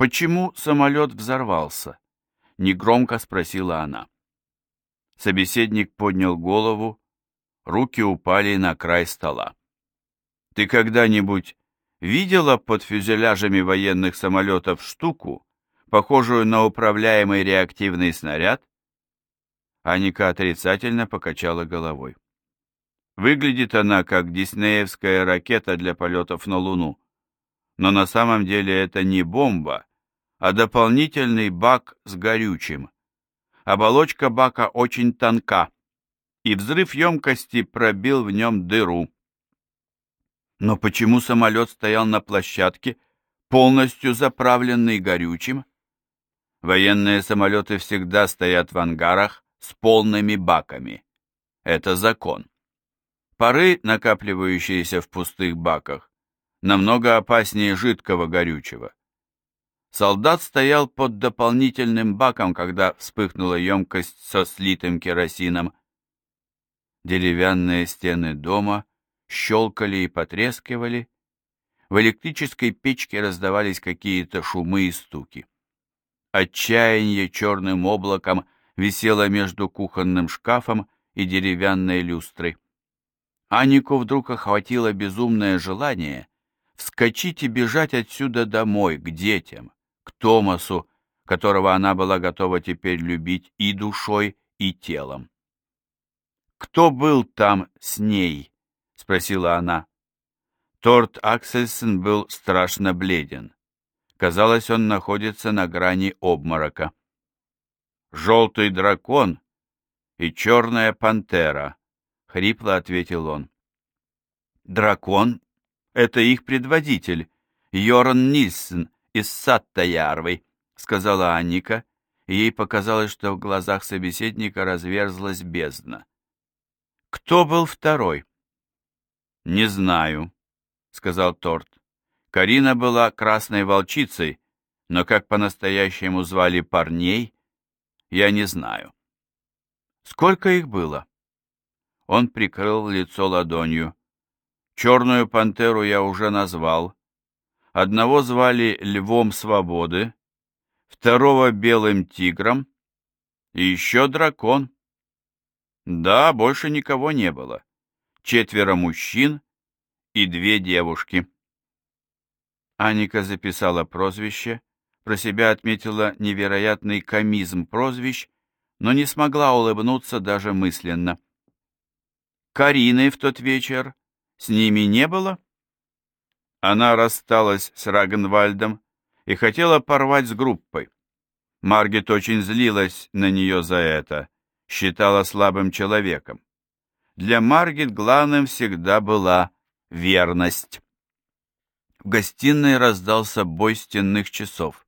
«Почему самолет взорвался?» — негромко спросила она. Собеседник поднял голову, руки упали на край стола. «Ты когда-нибудь видела под фюзеляжами военных самолетов штуку, похожую на управляемый реактивный снаряд?» Аника отрицательно покачала головой. Выглядит она как диснеевская ракета для полетов на Луну. Но на самом деле это не бомба, а дополнительный бак с горючим. Оболочка бака очень тонка, и взрыв емкости пробил в нем дыру. Но почему самолет стоял на площадке, полностью заправленный горючим? Военные самолеты всегда стоят в ангарах с полными баками. Это закон. Пары, накапливающиеся в пустых баках, намного опаснее жидкого горючего. Солдат стоял под дополнительным баком, когда вспыхнула емкость со слитым керосином. Деревянные стены дома щелкали и потрескивали. В электрической печке раздавались какие-то шумы и стуки. Отчаяние черным облаком висело между кухонным шкафом и деревянной люстрой. Анику вдруг охватило безумное желание вскочить и бежать отсюда домой, к детям Томасу, которого она была готова теперь любить и душой, и телом. «Кто был там с ней?» — спросила она. Торт Аксельсон был страшно бледен. Казалось, он находится на грани обморока. «Желтый дракон и черная пантера», — хрипло ответил он. «Дракон — это их предводитель, Йоран Нильсен, из Саттаярвы», — сказала Анника, и ей показалось, что в глазах собеседника разверзлась бездна. «Кто был второй?» «Не знаю», — сказал Торт. «Карина была красной волчицей, но как по-настоящему звали парней, я не знаю». «Сколько их было?» Он прикрыл лицо ладонью. «Черную пантеру я уже назвал, Одного звали Львом Свободы, второго Белым Тигром и еще Дракон. Да, больше никого не было. Четверо мужчин и две девушки. Аника записала прозвище, про себя отметила невероятный комизм прозвищ, но не смогла улыбнуться даже мысленно. Карины в тот вечер с ними не было? Она рассталась с Рагенвальдом и хотела порвать с группой. Маргет очень злилась на нее за это, считала слабым человеком. Для Маргет главным всегда была верность. В гостиной раздался бой стенных часов.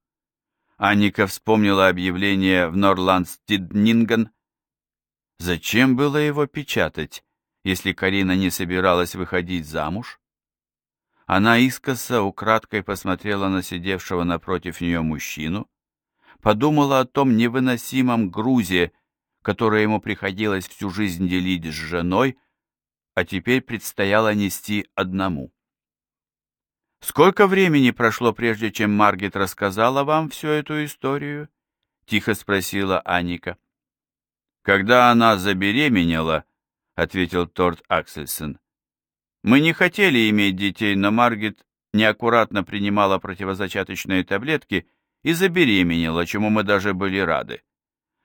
Аника вспомнила объявление в Норландстиднинген. Зачем было его печатать, если Карина не собиралась выходить замуж? Она искоса украдкой посмотрела на сидевшего напротив нее мужчину, подумала о том невыносимом грузе, которое ему приходилось всю жизнь делить с женой, а теперь предстояло нести одному. «Сколько времени прошло, прежде чем Маргет рассказала вам всю эту историю?» — тихо спросила Аника. «Когда она забеременела», — ответил Торт Аксельсон, мы не хотели иметь детей, но Маргет неаккуратно принимала противозачаточные таблетки и забеременела, чему мы даже были рады.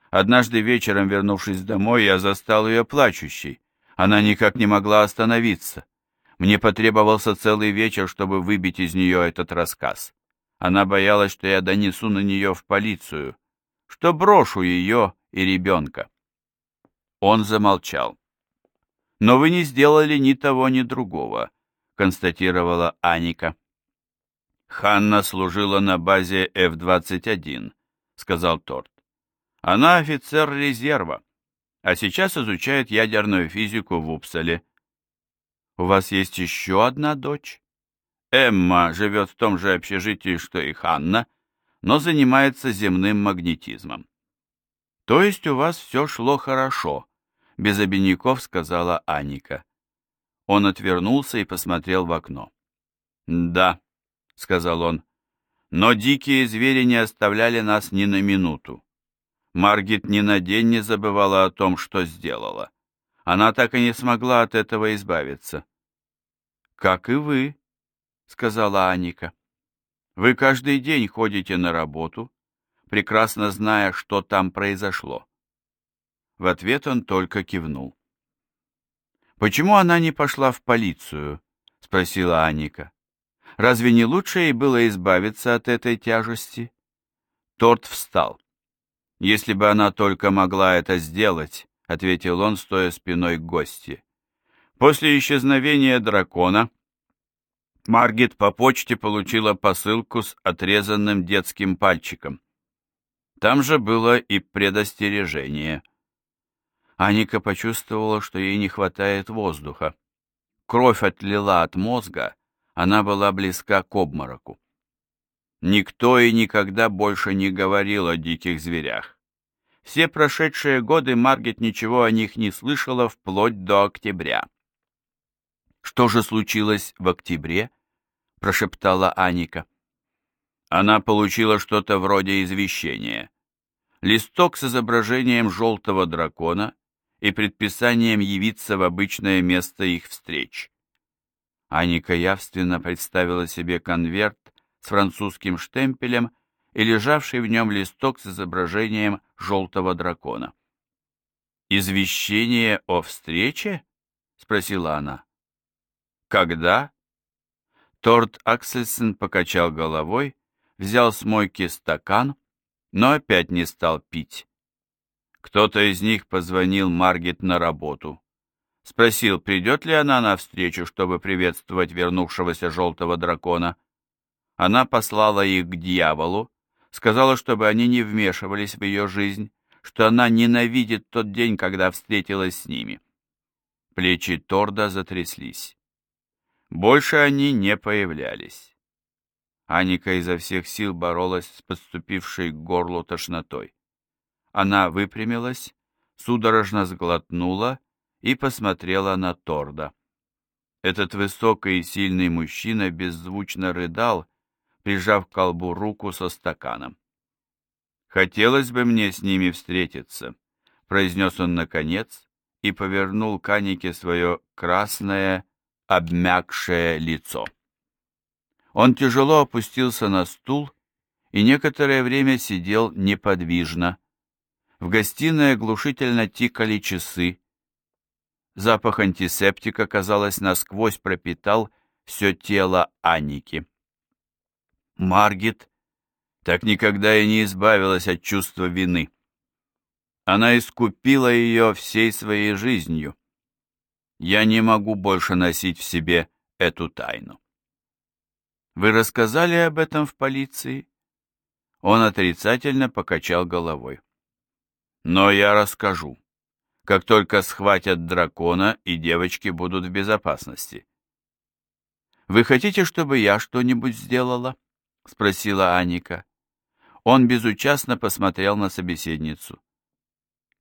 Однажды вечером, вернувшись домой, я застал ее плачущей. Она никак не могла остановиться. Мне потребовался целый вечер, чтобы выбить из нее этот рассказ. Она боялась, что я донесу на нее в полицию, что брошу ее и ребенка. Он замолчал. Но вы не сделали ни того, ни другого, констатировала Аника. Ханна служила на базе F-21, сказал Торт. Она офицер резерва, а сейчас изучает ядерную физику в Упсале. У вас есть еще одна дочь? Эмма живет в том же общежитии, что и Ханна, но занимается земным магнетизмом. То есть у вас все шло хорошо, без обиняков сказала Аника. Он отвернулся и посмотрел в окно. «Да», — сказал он, Но дикие звери не оставляли нас ни на минуту. Маргит ни на день не забывала о том, что сделала. Она так и не смогла от этого избавиться. «Как и вы», — сказала Аника. «Вы каждый день ходите на работу, прекрасно зная, что там произошло». В ответ он только кивнул. «Почему она не пошла в полицию?» — спросила Аника. «Разве не лучше ей было избавиться от этой тяжести?» Торт встал. «Если бы она только могла это сделать», — ответил он, стоя спиной к гости. После исчезновения дракона Маргит по почте получила посылку с отрезанным детским пальчиком. Там же было и предостережение. Аника почувствовала, что ей не хватает воздуха. Кровь отлила от мозга, она была близка к обмороку. Никто и никогда больше не говорил о диких зверях. Все прошедшие годы Маргет ничего о них не слышала вплоть до октября. «Что же случилось в октябре?» — прошептала Аника. Она получила что-то вроде извещения. Листок с изображением желтого дракона и предписанием явиться в обычное место их встреч. Аника явственно представила себе конверт с французским штемпелем и лежавший в нем листок с изображением желтого дракона. «Извещение о встрече?» — спросила она. «Когда?» Торт Аксельсон покачал головой, взял с мойки стакан, но опять не стал пить. Кто-то из них позвонил Маргет на работу. Спросил, придет ли она навстречу, чтобы приветствовать вернувшегося желтого дракона. Она послала их к дьяволу, сказала, чтобы они не вмешивались в ее жизнь, что она ненавидит тот день, когда встретилась с ними. Плечи Торда затряслись. Больше они не появлялись. Аника изо всех сил боролась с подступившей к горлу тошнотой. Она выпрямилась, судорожно сглотнула и посмотрела на Торда. Этот высокий и сильный мужчина беззвучно рыдал, прижав к колбу руку со стаканом. «Хотелось бы мне с ними встретиться», — произнес он наконец и повернул к Анике свое красное, обмякшее лицо. Он тяжело опустился на стул и некоторое время сидел неподвижно. В гостиной оглушительно тикали часы. Запах антисептика, казалось, насквозь пропитал все тело Анники. Маргит так никогда и не избавилась от чувства вины. Она искупила ее всей своей жизнью. Я не могу больше носить в себе эту тайну. Вы рассказали об этом в полиции? Он отрицательно покачал головой. Но я расскажу. Как только схватят дракона, и девочки будут в безопасности. Вы хотите, чтобы я что-нибудь сделала? Спросила Аника. Он безучастно посмотрел на собеседницу.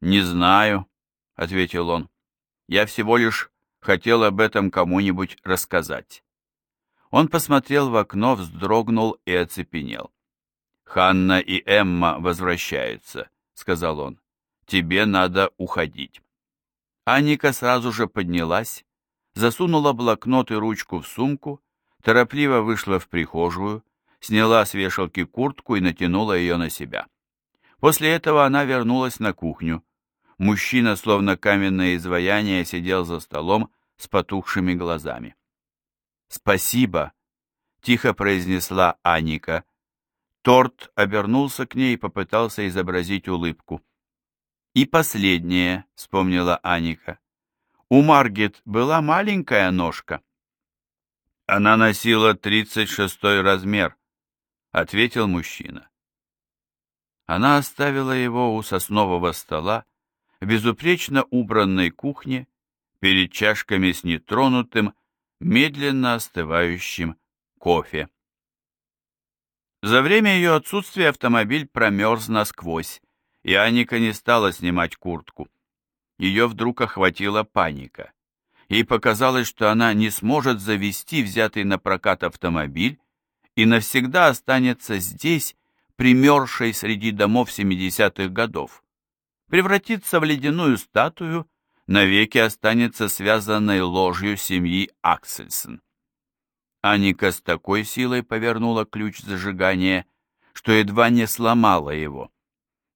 «Не знаю», — ответил он. Я всего лишь хотел об этом кому-нибудь рассказать. Он посмотрел в окно, вздрогнул и оцепенел. «Ханна и Эмма возвращаются», — сказал он. «Тебе надо уходить». Аника сразу же поднялась, засунула блокнот и ручку в сумку, торопливо вышла в прихожую, сняла с вешалки куртку и натянула ее на себя. После этого она вернулась на кухню, Мужчина, словно каменное изваяние, сидел за столом с потухшими глазами. «Спасибо», — тихо произнесла Аника. Торт обернулся к ней и попытался изобразить улыбку. «И последнее», — вспомнила Аника. «У Маргет была маленькая ножка». «Она носила тридцать шестой размер», — ответил мужчина. Она оставила его у соснового стола, в безупречно убранной кухне перед чашками с нетронутым, медленно остывающим кофе. За время ее отсутствия автомобиль промерз насквозь, и Аника не стала снимать куртку. Ее вдруг охватила паника. Ей показалось, что она не сможет завести взятый на прокат автомобиль и навсегда останется здесь, примершей среди домов 70-х годов, превратится в ледяную статую, навеки останется связанной ложью семьи Аксельсон. Аника с такой силой повернула ключ зажигания, что едва не сломала его.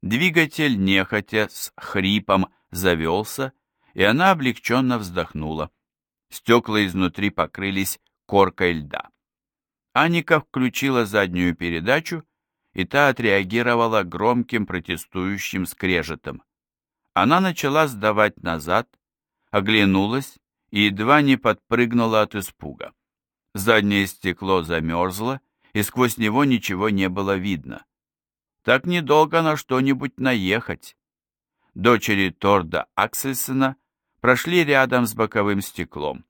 Двигатель нехотя с хрипом завелся, и она облегченно вздохнула. Стекла изнутри покрылись коркой льда. Аника включила заднюю передачу, и та отреагировала громким протестующим скрежетом. Она начала сдавать назад, оглянулась и едва не подпрыгнула от испуга. Заднее стекло замерзло, и сквозь него ничего не было видно. Так недолго на что-нибудь наехать. Дочери Торда Аксельсона прошли рядом с боковым стеклом.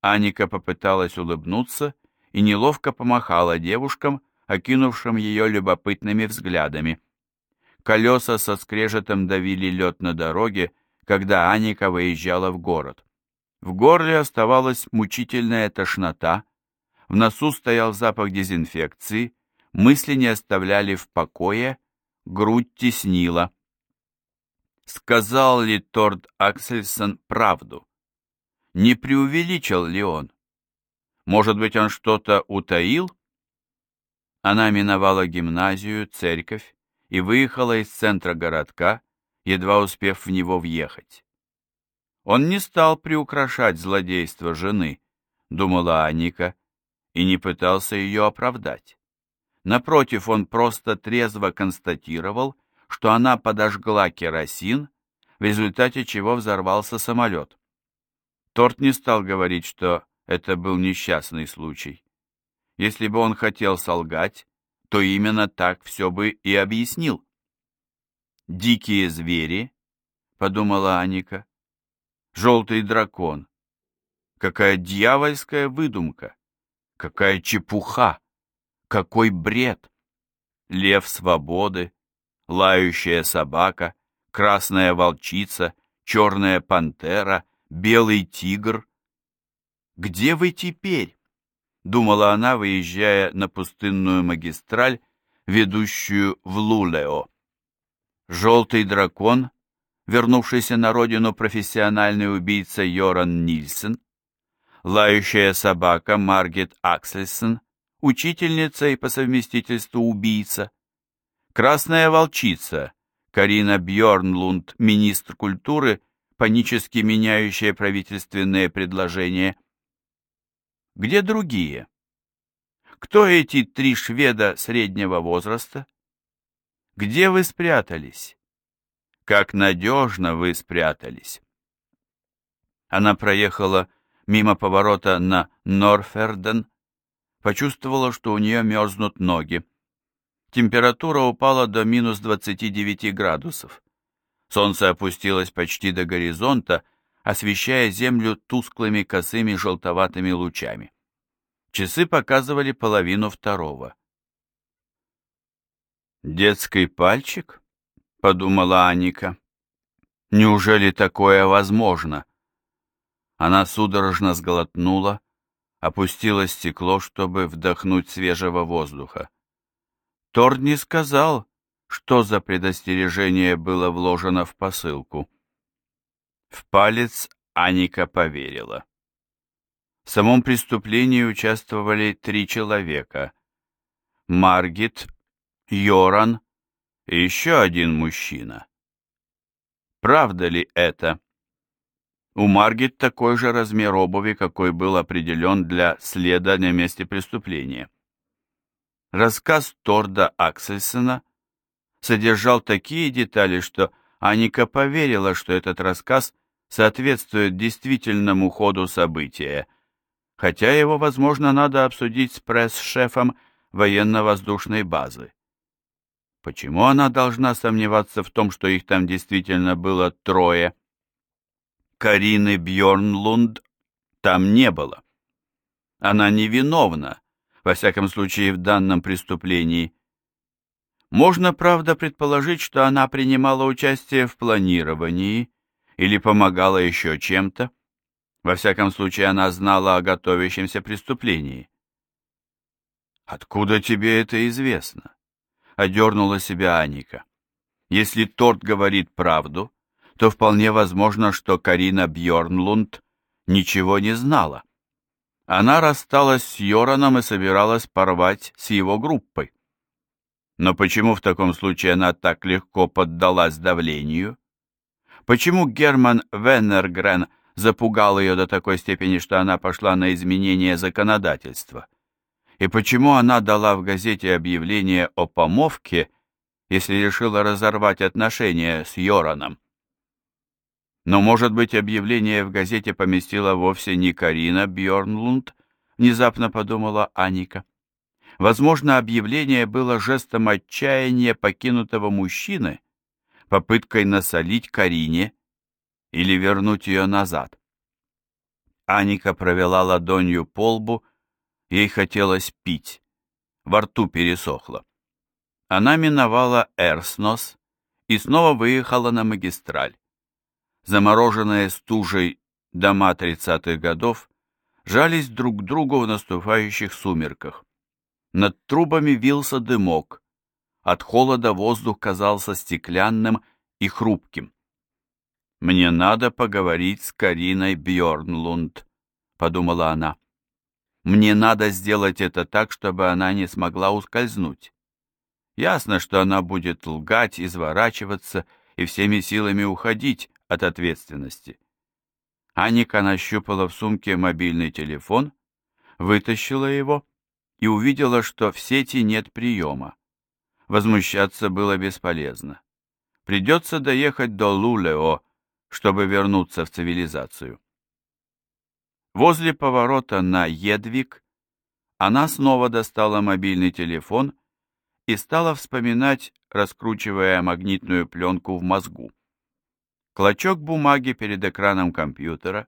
Аника попыталась улыбнуться и неловко помахала девушкам, окинувшим ее любопытными взглядами. Колеса со скрежетом давили лед на дороге, когда Аника выезжала в город. В горле оставалась мучительная тошнота, в носу стоял запах дезинфекции, мысли не оставляли в покое, грудь теснила. Сказал ли Торд Аксельсон правду? Не преувеличил ли он? Может быть, он что-то утаил? Она миновала гимназию, церковь и выехала из центра городка, едва успев в него въехать. Он не стал приукрашать злодейство жены, думала Аника, и не пытался ее оправдать. Напротив, он просто трезво констатировал, что она подожгла керосин, в результате чего взорвался самолет. Торт не стал говорить, что это был несчастный случай. Если бы он хотел солгать, то именно так все бы и объяснил. «Дикие звери», — подумала Аника, — «желтый дракон». Какая дьявольская выдумка! Какая чепуха! Какой бред! Лев свободы, лающая собака, красная волчица, черная пантера, белый тигр, «Где вы теперь?» — думала она, выезжая на пустынную магистраль, ведущую в Лулео. Желтый дракон, вернувшийся на родину профессиональный убийца Йоран Нильсен, лающая собака Маргет Аксельсон, учительница и по совместительству убийца, красная волчица Карина Бьорнлунд, министр культуры, панически меняющая правительственные предложения – где другие? Кто эти три шведа среднего возраста? Где вы спрятались? Как надежно вы спрятались. Она проехала мимо поворота на Норферден, почувствовала, что у нее мерзнут ноги. Температура упала до минус 29 градусов. Солнце опустилось почти до горизонта, освещая землю тусклыми косыми желтоватыми лучами. Часы показывали половину второго. «Детский пальчик?» — подумала Аника. «Неужели такое возможно?» Она судорожно сглотнула, опустила стекло, чтобы вдохнуть свежего воздуха. Торд не сказал, что за предостережение было вложено в посылку. В палец Аника поверила. В самом преступлении участвовали три человека. Маргит, Йоран и еще один мужчина. Правда ли это? У Маргит такой же размер обуви, какой был определен для следа на месте преступления. Рассказ Торда Аксельсона содержал такие детали, что Аника поверила, что этот рассказ соответствует действительному ходу события, хотя его, возможно, надо обсудить с пресс-шефом военно-воздушной базы. Почему она должна сомневаться в том, что их там действительно было трое? Карины Бьорнлунд там не было. Она невиновна, во всяком случае, в данном преступлении. Можно, правда, предположить, что она принимала участие в планировании или помогала еще чем-то. Во всяком случае, она знала о готовящемся преступлении. «Откуда тебе это известно?» — одернула себя Аника. «Если торт говорит правду, то вполне возможно, что Карина Бьорнлунд ничего не знала. Она рассталась с Йораном и собиралась порвать с его группой. Но почему в таком случае она так легко поддалась давлению? Почему Герман Веннергрен запугал ее до такой степени, что она пошла на изменение законодательства? И почему она дала в газете объявление о помовке, если решила разорвать отношения с Йораном? Но, может быть, объявление в газете поместила вовсе не Карина Бьорнлунд, внезапно подумала Аника. Возможно, объявление было жестом отчаяния покинутого мужчины, попыткой насолить Карине или вернуть ее назад. Аника провела ладонью по лбу, ей хотелось пить, во рту пересохло. Она миновала Эрснос и снова выехала на магистраль. Замороженные стужей дома тридцатых годов жались друг к другу в наступающих сумерках. Над трубами вился дымок. От холода воздух казался стеклянным и хрупким. «Мне надо поговорить с Кариной Бьорнлунд», — подумала она. «Мне надо сделать это так, чтобы она не смогла ускользнуть. Ясно, что она будет лгать, изворачиваться и всеми силами уходить от ответственности». Аника нащупала в сумке мобильный телефон, вытащила его и увидела, что в сети нет приема. Возмущаться было бесполезно. Придется доехать до Лулео, чтобы вернуться в цивилизацию. Возле поворота на Едвик она снова достала мобильный телефон и стала вспоминать, раскручивая магнитную пленку в мозгу. Клочок бумаги перед экраном компьютера,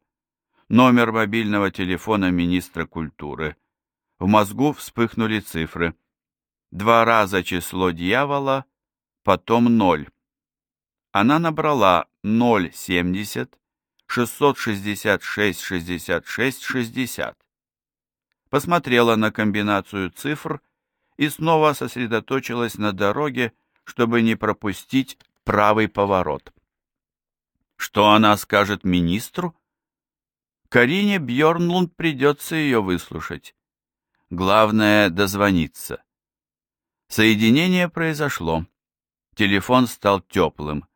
номер мобильного телефона министра культуры – в мозгу вспыхнули цифры. Два раза число дьявола, потом ноль. Она набрала 0,70, 666, 66, 60. Посмотрела на комбинацию цифр и снова сосредоточилась на дороге, чтобы не пропустить правый поворот. Что она скажет министру? Карине Бьорнлунд придется ее выслушать. Главное — дозвониться. Соединение произошло. Телефон стал теплым.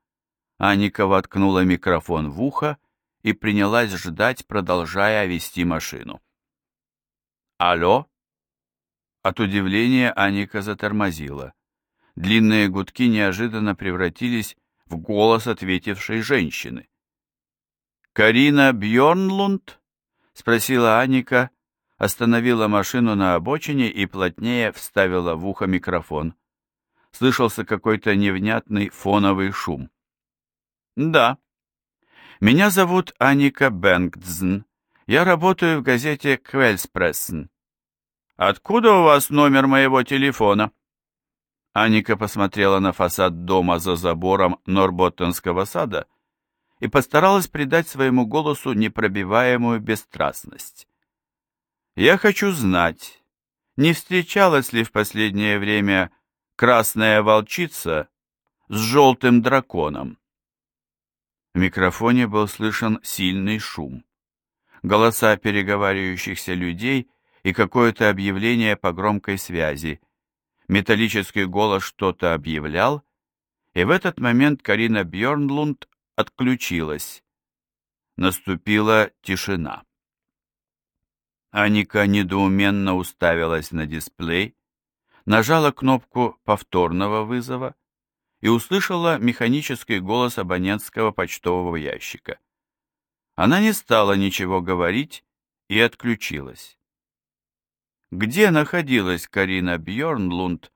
Аника воткнула микрофон в ухо и принялась ждать, продолжая вести машину. «Алло?» От удивления Аника затормозила. Длинные гудки неожиданно превратились в голос ответившей женщины. «Карина Бьорнлунд?» — спросила Аника, остановила машину на обочине и плотнее вставила в ухо микрофон. Слышался какой-то невнятный фоновый шум. «Да. Меня зовут Аника Бенгдзн. Я работаю в газете «Квельспрессен». «Откуда у вас номер моего телефона?» Аника посмотрела на фасад дома за забором Норботтенского сада и постаралась придать своему голосу непробиваемую бесстрастность. Я хочу знать, не встречалась ли в последнее время красная волчица с желтым драконом? В микрофоне был слышен сильный шум. Голоса переговаривающихся людей и какое-то объявление по громкой связи. Металлический голос что-то объявлял, и в этот момент Карина Бьорнлунд отключилась. Наступила тишина. Аника недоуменно уставилась на дисплей, нажала кнопку повторного вызова и услышала механический голос абонентского почтового ящика. Она не стала ничего говорить и отключилась. Где находилась Карина Бьорнлунд,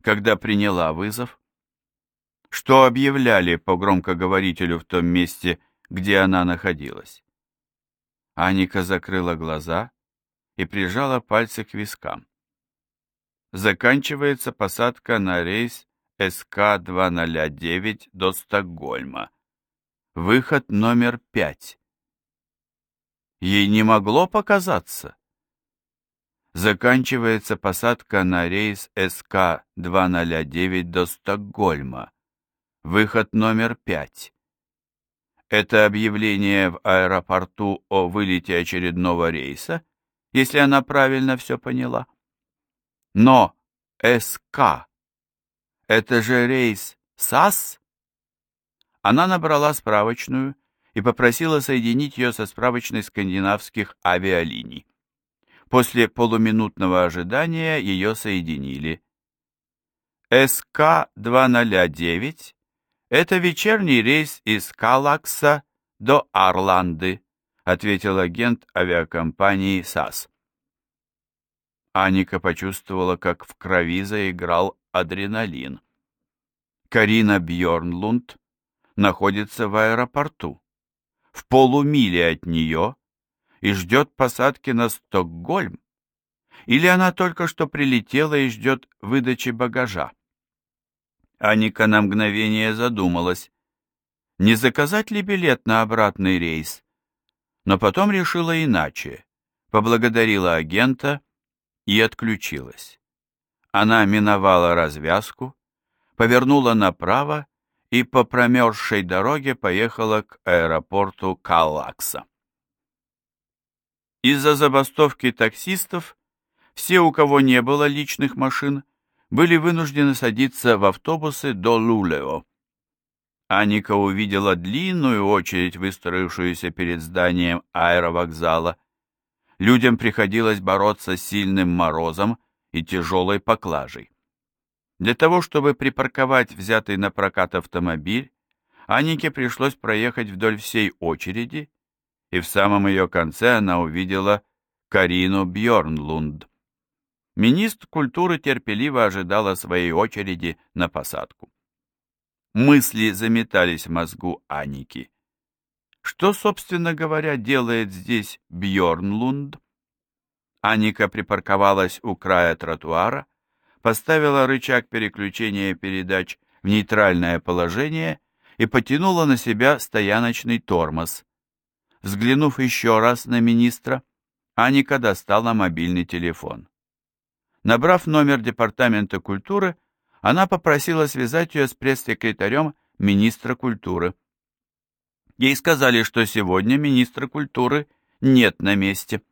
когда приняла вызов? Что объявляли по громкоговорителю в том месте, где она находилась? Аника закрыла глаза и прижала пальцы к вискам. Заканчивается посадка на рейс СК-209 до Стокгольма. Выход номер пять. Ей не могло показаться. Заканчивается посадка на рейс СК-209 до Стокгольма. Выход номер пять. Это объявление в аэропорту о вылете очередного рейса, если она правильно все поняла. Но СК — это же рейс САС? Она набрала справочную и попросила соединить ее со справочной скандинавских авиалиний. После полуминутного ожидания ее соединили. СК-209 — это вечерний рейс из Калакса до Арланды, ответил агент авиакомпании САС. Аника почувствовала, как в крови заиграл адреналин. Карина Бьорнлунд находится в аэропорту, в полумиле от нее, и ждет посадки на Стокгольм. Или она только что прилетела и ждет выдачи багажа? Аника на мгновение задумалась, не заказать ли билет на обратный рейс, но потом решила иначе, поблагодарила агента и отключилась. Она миновала развязку, повернула направо и по промерзшей дороге поехала к аэропорту Каллакса. Из-за забастовки таксистов все, у кого не было личных машин, были вынуждены садиться в автобусы до Лулео. Аника увидела длинную очередь, выстроившуюся перед зданием аэровокзала. Людям приходилось бороться с сильным морозом и тяжелой поклажей. Для того, чтобы припарковать взятый на прокат автомобиль, Анике пришлось проехать вдоль всей очереди, и в самом ее конце она увидела Карину Бьорнлунд. Министр культуры терпеливо ожидала своей очереди на посадку. Мысли заметались в мозгу Аники. Что, собственно говоря, делает здесь Бьорнлунд? Аника припарковалась у края тротуара, поставила рычаг переключения передач в нейтральное положение и потянула на себя стояночный тормоз. Взглянув еще раз на министра, Аника достала мобильный телефон. Набрав номер Департамента культуры, она попросила связать ее с пресс-секретарем министра культуры. Ей сказали, что сегодня министра культуры нет на месте.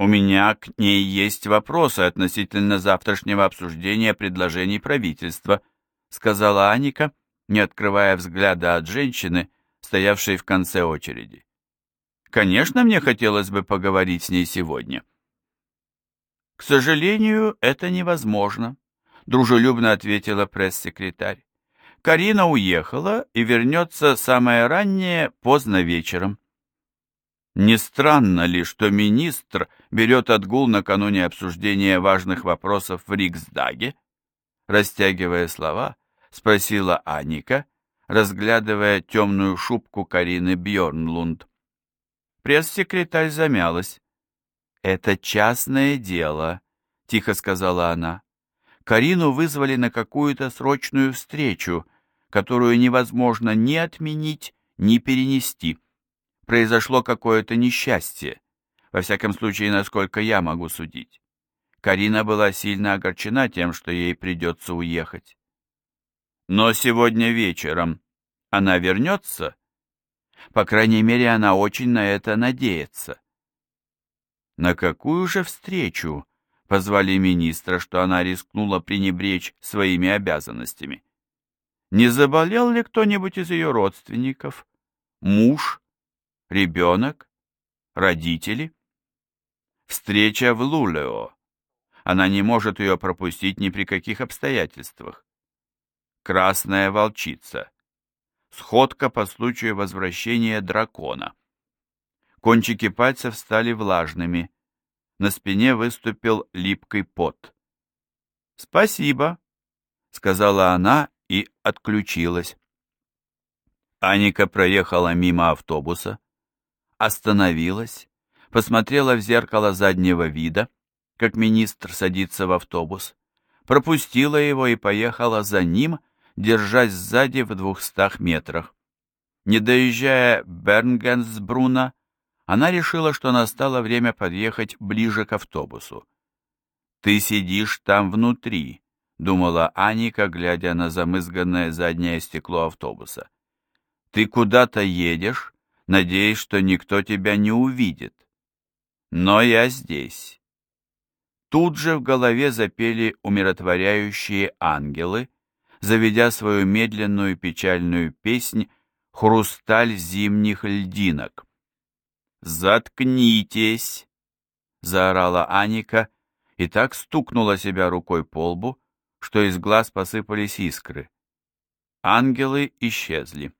У меня к ней есть вопросы относительно завтрашнего обсуждения предложений правительства, сказала Аника, не открывая взгляда от женщины, стоявшей в конце очереди. Конечно, мне хотелось бы поговорить с ней сегодня. К сожалению, это невозможно, дружелюбно ответила пресс-секретарь. Карина уехала и вернется самое раннее поздно вечером. Не странно ли, что министр берет отгул накануне обсуждения важных вопросов в Риксдаге? Растягивая слова, спросила Аника, разглядывая темную шубку Карины Бьорнлунд. Пресс-секретарь замялась. «Это частное дело», — тихо сказала она. Карину вызвали на какую-то срочную встречу, которую невозможно ни отменить, ни перенести произошло какое-то несчастье, во всяком случае, насколько я могу судить. Карина была сильно огорчена тем, что ей придется уехать. Но сегодня вечером она вернется? По крайней мере, она очень на это надеется. На какую же встречу позвали министра, что она рискнула пренебречь своими обязанностями? Не заболел ли кто-нибудь из ее родственников? Муж Ребенок? Родители? Встреча в Лулео. Она не может ее пропустить ни при каких обстоятельствах. Красная волчица. Сходка по случаю возвращения дракона. Кончики пальцев стали влажными. На спине выступил липкий пот. «Спасибо», — сказала она и отключилась. Аника проехала мимо автобуса, остановилась, посмотрела в зеркало заднего вида, как министр садится в автобус, пропустила его и поехала за ним, держась сзади в двухстах метрах. Не доезжая Бернгенсбруна, она решила, что настало время подъехать ближе к автобусу. «Ты сидишь там внутри», — думала Аника, глядя на замызганное заднее стекло автобуса. «Ты куда-то едешь, надеясь, что никто тебя не увидит. Но я здесь». Тут же в голове запели умиротворяющие ангелы, заведя свою медленную печальную песнь «Хрусталь зимних льдинок». «Заткнитесь!» — заорала Аника и так стукнула себя рукой по лбу, что из глаз посыпались искры. Ангелы исчезли.